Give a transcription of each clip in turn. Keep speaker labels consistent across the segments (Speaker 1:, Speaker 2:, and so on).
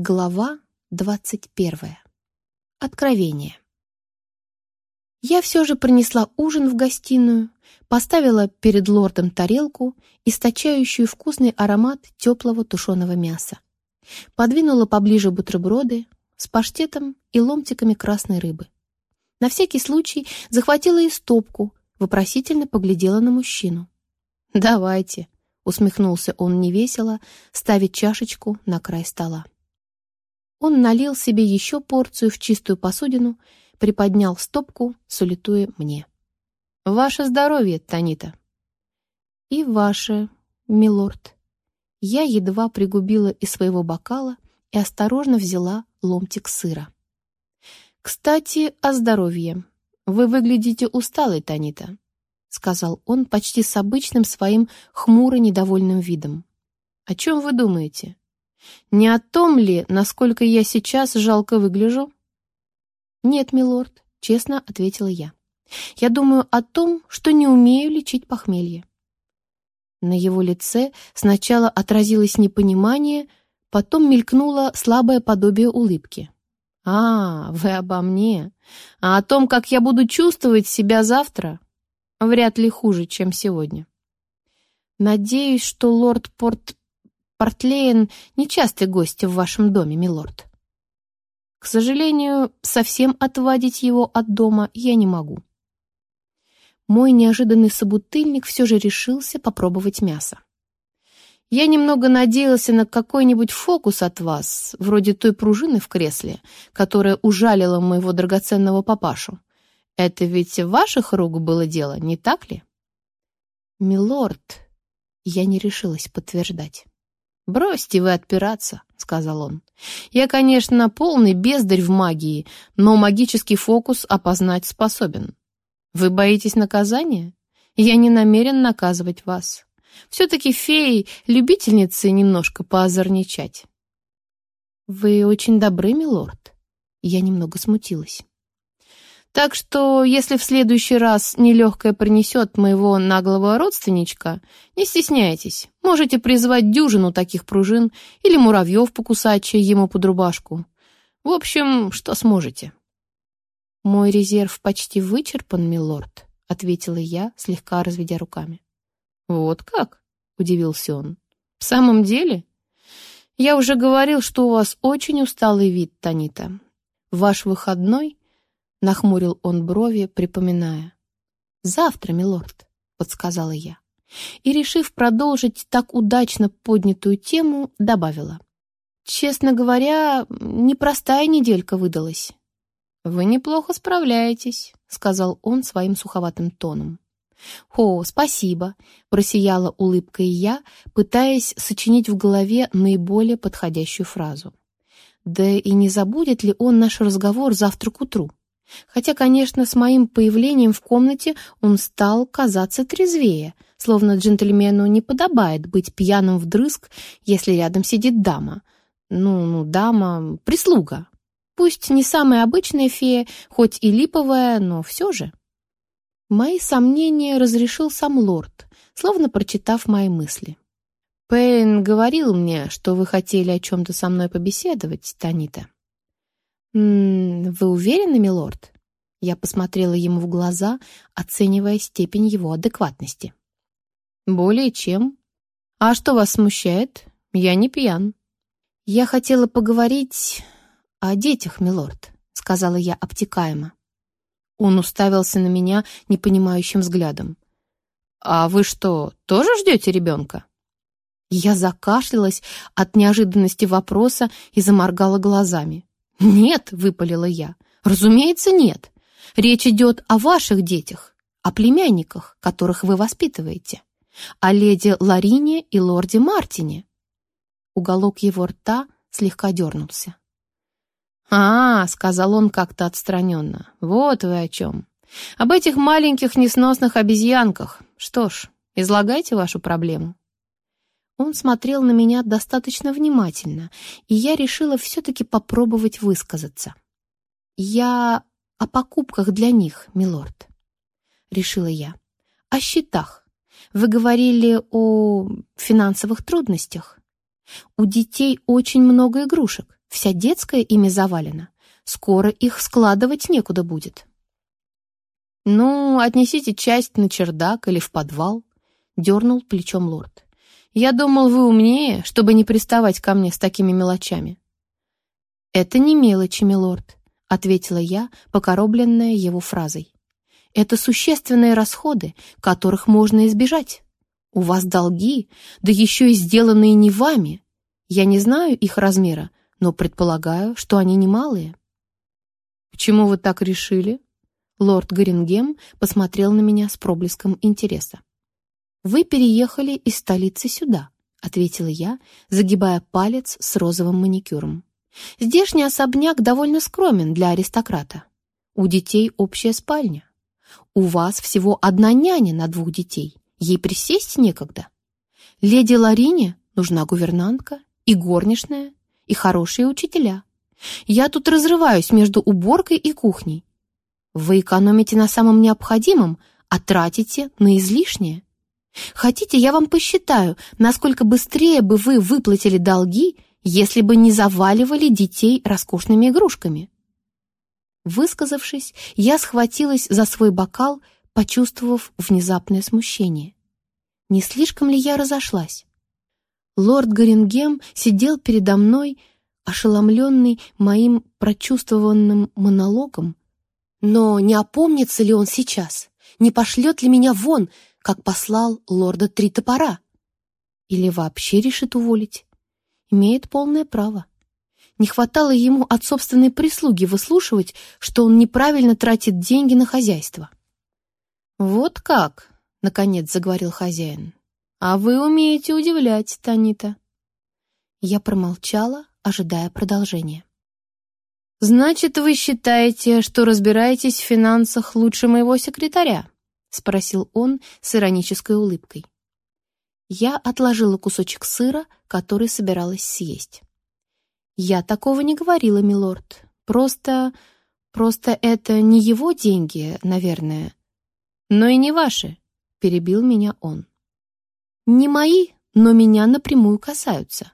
Speaker 1: Глава двадцать первая. Откровение. Я все же принесла ужин в гостиную, поставила перед лордом тарелку, источающую вкусный аромат теплого тушеного мяса. Подвинула поближе бутерброды с паштетом и ломтиками красной рыбы. На всякий случай захватила и стопку, вопросительно поглядела на мужчину. «Давайте», — усмехнулся он невесело, ставить чашечку на край стола. Он налил себе еще порцию в чистую посудину, приподнял стопку, салютуя мне. «Ваше здоровье, Танита!» «И ваше, милорд!» Я едва пригубила из своего бокала и осторожно взяла ломтик сыра. «Кстати, о здоровье. Вы выглядите усталой, Танита», — сказал он почти с обычным своим хмуро-недовольным видом. «О чем вы думаете? Не о том ли, насколько я сейчас жалко выгляжу? Нет, милорд, честно ответила я. Я думаю о том, что не умею лечить похмелье. На его лице сначала отразилось непонимание, потом мелькнуло слабое подобие улыбки. «А, вы обо мне. А о том, как я буду чувствовать себя завтра, вряд ли хуже, чем сегодня. Надеюсь, что лорд Порт Портлейн — нечастый гость в вашем доме, милорд. К сожалению, совсем отвадить его от дома я не могу. Мой неожиданный собутыльник все же решился попробовать мясо. Я немного надеялся на какой-нибудь фокус от вас, вроде той пружины в кресле, которая ужалила моего драгоценного папашу. Это ведь ваших рук было дело, не так ли? Милорд, я не решилась подтверждать. «Бросьте вы отпираться», — сказал он. «Я, конечно, полный бездарь в магии, но магический фокус опознать способен. Вы боитесь наказания? Я не намерен наказывать вас. Все-таки феи — любительницы немножко поозорничать». «Вы очень добры, милорд». Я немного смутилась. Так что, если в следующий раз нелегкое принесет моего наглого родственничка, не стесняйтесь, можете призвать дюжину таких пружин или муравьев покусачьи ему под рубашку. В общем, что сможете. «Мой резерв почти вычерпан, милорд», — ответила я, слегка разведя руками. «Вот как?» — удивился он. «В самом деле? Я уже говорил, что у вас очень усталый вид, Танита. Ваш выходной Нахмурил он брови, припоминая. «Завтра, милорд», — подсказала я. И, решив продолжить так удачно поднятую тему, добавила. «Честно говоря, непростая неделька выдалась». «Вы неплохо справляетесь», — сказал он своим суховатым тоном. «О, спасибо!» — просияла улыбкой я, пытаясь сочинить в голове наиболее подходящую фразу. «Да и не забудет ли он наш разговор завтра к утру?» Хотя, конечно, с моим появлением в комнате он стал казаться трезвее, словно джентльмену не подобает быть пьяным вдрызг, если рядом сидит дама. Ну, ну, дама, прислуга. Пусть не самая обычная фея, хоть и липовая, но все же. Мои сомнения разрешил сам лорд, словно прочитав мои мысли. «Пейн говорил мне, что вы хотели о чем-то со мной побеседовать, Танита». «М -м, «Вы уверены, милорд?» Я посмотрела ему в глаза, оценивая степень его адекватности. «Более чем. А что вас смущает? Я не пьян». «Я хотела поговорить о детях, милорд», — сказала я обтекаемо. Он уставился на меня непонимающим взглядом. «А вы что, тоже ждете ребенка?» Я закашлялась от неожиданности вопроса и заморгала глазами. «Нет», — выпалила я, — «разумеется, нет. Речь идет о ваших детях, о племянниках, которых вы воспитываете, о леди Ларине и лорде Мартине». Уголок его рта слегка дернулся. «А, — сказал он как-то отстраненно, — вот вы о чем. Об этих маленьких несносных обезьянках. Что ж, излагайте вашу проблему». Он смотрел на меня достаточно внимательно, и я решила все-таки попробовать высказаться. «Я о покупках для них, милорд», — решила я. «О счетах. Вы говорили о финансовых трудностях. У детей очень много игрушек. Вся детская ими завалена. Скоро их складывать некуда будет. «Ну, отнесите часть на чердак или в подвал», — дернул плечом лорд. «Я думал, вы умнее, чтобы не приставать ко мне с такими мелочами». «Это не мелочи, милорд», — ответила я, покоробленная его фразой. «Это существенные расходы, которых можно избежать. У вас долги, да еще и сделанные не вами. Я не знаю их размера, но предполагаю, что они немалые». «Почему вы так решили?» Лорд Горингем посмотрел на меня с проблеском интереса. «Вы переехали из столицы сюда», — ответила я, загибая палец с розовым маникюром. «Здешний особняк довольно скромен для аристократа. У детей общая спальня. У вас всего одна няня на двух детей. Ей присесть некогда. Леди Ларине нужна гувернантка и горничная, и хорошие учителя. Я тут разрываюсь между уборкой и кухней, вы экономите на самом необходимом, а тратите на излишнее. Хотите, я вам посчитаю, насколько быстрее бы вы выплатили долги, если бы не заваливали детей роскошными игрушками. Высказавшись, я схватилась за свой бокал, почувствовав внезапное смущение. Не слишком ли я разошлась? Лорд Горингем сидел передо мной, ошеломленный моим прочувствованным монологом, но не опомнится ли он сейчас? Не пошлет ли меня вон, как послал лорда Три Топора? Или вообще решит уволить? Имеет полное право. Не хватало ему от собственной прислуги выслушивать, что он неправильно тратит деньги на хозяйство. «Вот как?» — наконец заговорил хозяин. «А вы умеете удивлять, Танита». Я промолчала, ожидая продолжения. «Значит, вы считаете, что разбираетесь в финансах лучше моего секретаря?» — спросил он с иронической улыбкой. Я отложила кусочек сыра, который собиралась съесть. «Я такого не говорила, милорд. Просто... просто это не его деньги, наверное». «Но и не ваши», — перебил меня он. «Не мои, но меня напрямую касаются.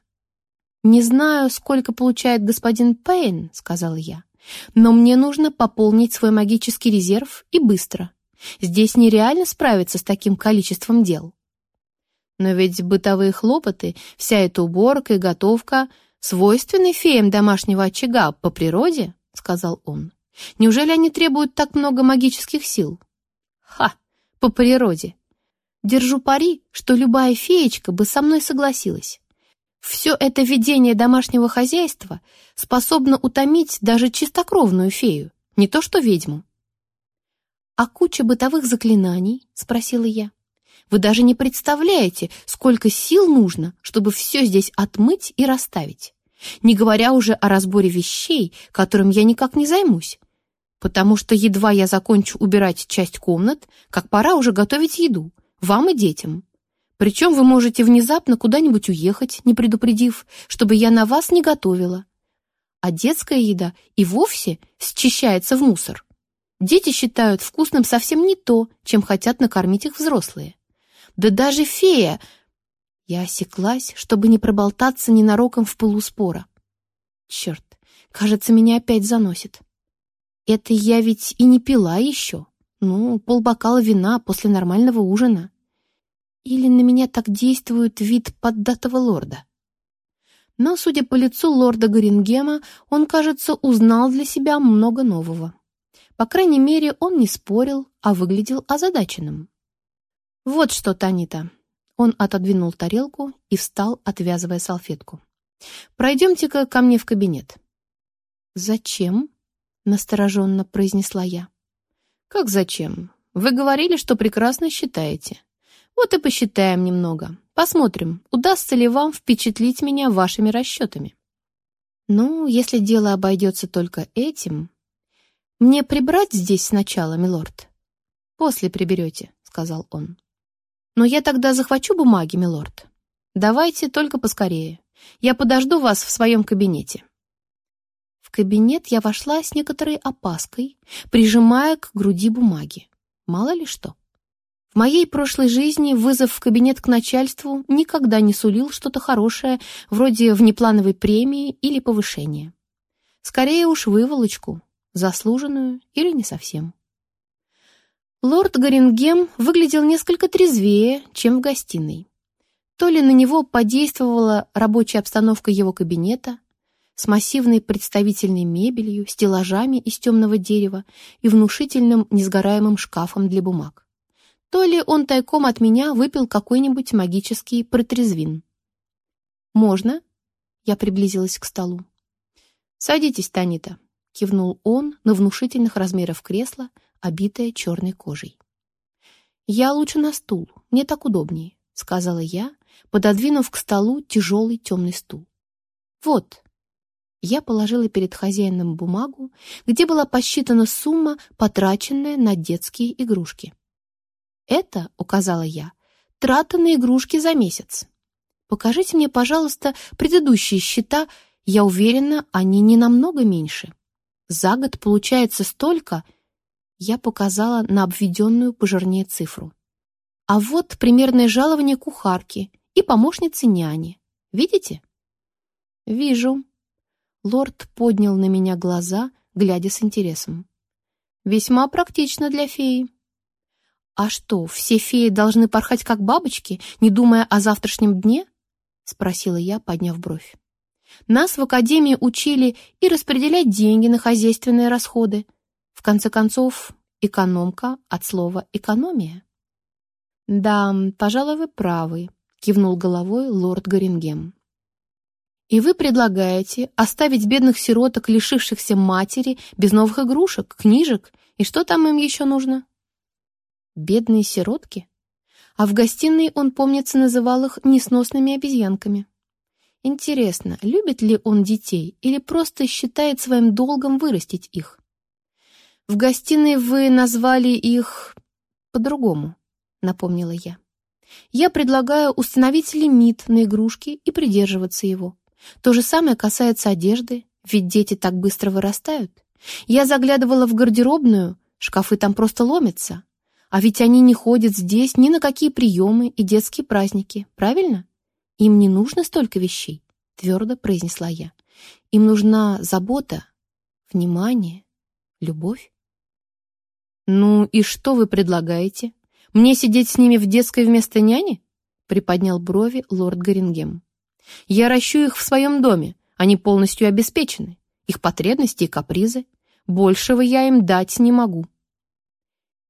Speaker 1: «Не знаю, сколько получает господин Пейн», — сказала я, «но мне нужно пополнить свой магический резерв и быстро. Здесь нереально справиться с таким количеством дел». «Но ведь бытовые хлопоты, вся эта уборка и готовка свойственны феям домашнего очага по природе», — сказал он. «Неужели они требуют так много магических сил?» «Ха! По природе!» Держу пари, что любая феечка бы со мной согласилась. Все это ведение домашнего хозяйства способно утомить даже чистокровную фею, не то что ведьму. «А куча бытовых заклинаний?» — спросила я. «Вы даже не представляете, сколько сил нужно, чтобы все здесь отмыть и расставить, не говоря уже о разборе вещей, которым я никак не займусь, потому что едва я закончу убирать часть комнат, как пора уже готовить еду, вам и детям. Причем вы можете внезапно куда-нибудь уехать, не предупредив, чтобы я на вас не готовила. А детская еда и вовсе счищается в мусор. Дети считают вкусным совсем не то, чем хотят накормить их взрослые. Да даже фея... Я осеклась, чтобы не проболтаться ненароком в полуспора. Черт, кажется, меня опять заносит. Это я ведь и не пила еще. Ну, полбокала вина после нормального ужина. Или на меня так действует вид поддатого лорда? Но, судя по лицу лорда Горингема, он, кажется, узнал для себя много нового. По крайней мере, он не спорил, а выглядел озадаченным. «Вот что, Танита!» Он отодвинул тарелку и встал, отвязывая салфетку. «Пройдемте-ка ко мне в кабинет». «Зачем?» — настороженно произнесла я. «Как зачем? Вы говорили, что прекрасно считаете. Вот и посчитаем немного. Посмотрим, удастся ли вам впечатлить меня вашими расчетами. Ну, если дело обойдется только этим... Мне прибрать здесь сначала, милорд? После приберете, сказал он. Но я тогда захвачу бумаги, милорд. Давайте только поскорее. Я подожду вас в своем кабинете. В кабинет я вошла с некоторой опаской, прижимая к груди бумаги. Мало ли что. В моей прошлой жизни вызов в кабинет к начальству никогда не сулил что-то хорошее, вроде внеплановой премии или повышения. Скорее уж выволочку, заслуженную или не совсем. Лорд Горингем выглядел несколько трезвее, чем в гостиной. То ли на него подействовала рабочая обстановка его кабинета с массивной представительной мебелью, стеллажами из темного дерева и внушительным несгораемым шкафом для бумаг то ли он тайком от меня выпил какой-нибудь магический протрезвин. «Можно?» — я приблизилась к столу. «Садитесь, Танита», — кивнул он на внушительных размеров кресло, обитое черной кожей. «Я лучше на стул, мне так удобнее», — сказала я, пододвинув к столу тяжелый темный стул. «Вот». Я положила перед хозяином бумагу, где была посчитана сумма, потраченная на детские игрушки. Это, указала я, трата на игрушки за месяц. Покажите мне, пожалуйста, предыдущие счета, я уверена, они не намного меньше. За год получается столько, я показала на обведенную пожирнее цифру. А вот примерное жалование кухарки и помощницы няни. Видите? Вижу. Лорд поднял на меня глаза, глядя с интересом. Весьма практично для феи. «А что, все феи должны порхать как бабочки, не думая о завтрашнем дне?» — спросила я, подняв бровь. «Нас в академии учили и распределять деньги на хозяйственные расходы. В конце концов, экономка от слова «экономия». «Да, пожалуй, вы правы», — кивнул головой лорд Горингем. «И вы предлагаете оставить бедных сироток, лишившихся матери, без новых игрушек, книжек, и что там им еще нужно?» Бедные сиротки? А в гостиной он, помнится, называл их несносными обезьянками. Интересно, любит ли он детей или просто считает своим долгом вырастить их? В гостиной вы назвали их по-другому, напомнила я. Я предлагаю установить лимит на игрушки и придерживаться его. То же самое касается одежды, ведь дети так быстро вырастают. Я заглядывала в гардеробную, шкафы там просто ломятся, а ведь они не ходят здесь ни на какие приемы и детские праздники, правильно? Им не нужно столько вещей, твердо произнесла я. Им нужна забота, внимание, любовь. «Ну и что вы предлагаете? Мне сидеть с ними в детской вместо няни?» приподнял брови лорд Горингем. «Я ращу их в своем доме, они полностью обеспечены, их потребности и капризы. Большего я им дать не могу».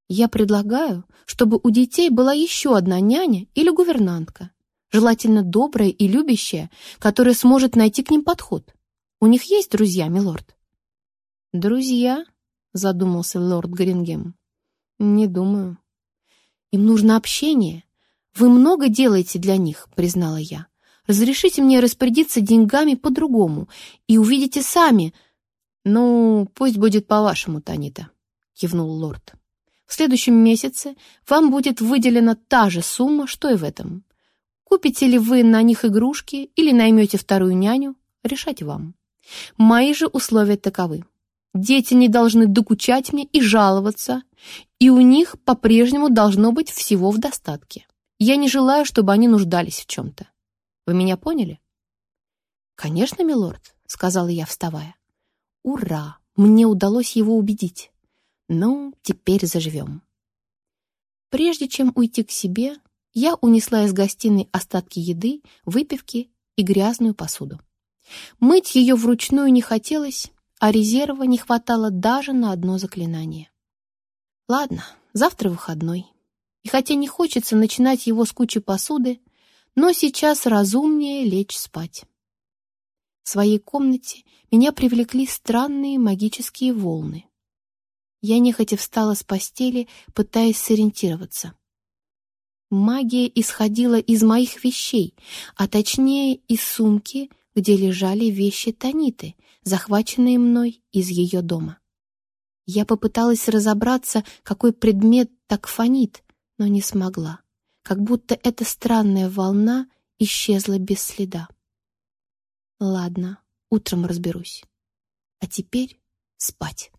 Speaker 1: Я предлагаю, чтобы у детей была еще одна няня или гувернантка, желательно добрая и любящая, которая сможет найти к ним подход. У них есть друзья, милорд?» «Друзья?» — задумался лорд Грингем. «Не думаю. Им нужно общение. Вы много делаете для них», — признала я. «Разрешите мне распорядиться деньгами по-другому, и увидите сами». «Ну, пусть будет по-вашему, Танита», — кивнул лорд. В следующем месяце вам будет выделена та же сумма, что и в этом. Купите ли вы на них игрушки или наймете вторую няню, решать вам. Мои же условия таковы. Дети не должны докучать мне и жаловаться, и у них по-прежнему должно быть всего в достатке. Я не желаю, чтобы они нуждались в чем-то. Вы меня поняли? «Конечно, милорд», — сказала я, вставая. «Ура! Мне удалось его убедить. Ну, теперь заживем. Прежде чем уйти к себе, я унесла из гостиной остатки еды, выпивки и грязную посуду. Мыть ее вручную не хотелось, а резерва не хватало даже на одно заклинание. Ладно, завтра выходной. И хотя не хочется начинать его с кучи посуды, но сейчас разумнее лечь спать. В своей комнате меня привлекли странные магические волны. Я нехотя встала с постели, пытаясь сориентироваться. Магия исходила из моих вещей, а точнее из сумки, где лежали вещи Таниты, захваченные мной из ее дома. Я попыталась разобраться, какой предмет так фонит, но не смогла, как будто эта странная волна исчезла без следа. Ладно, утром разберусь. А теперь спать.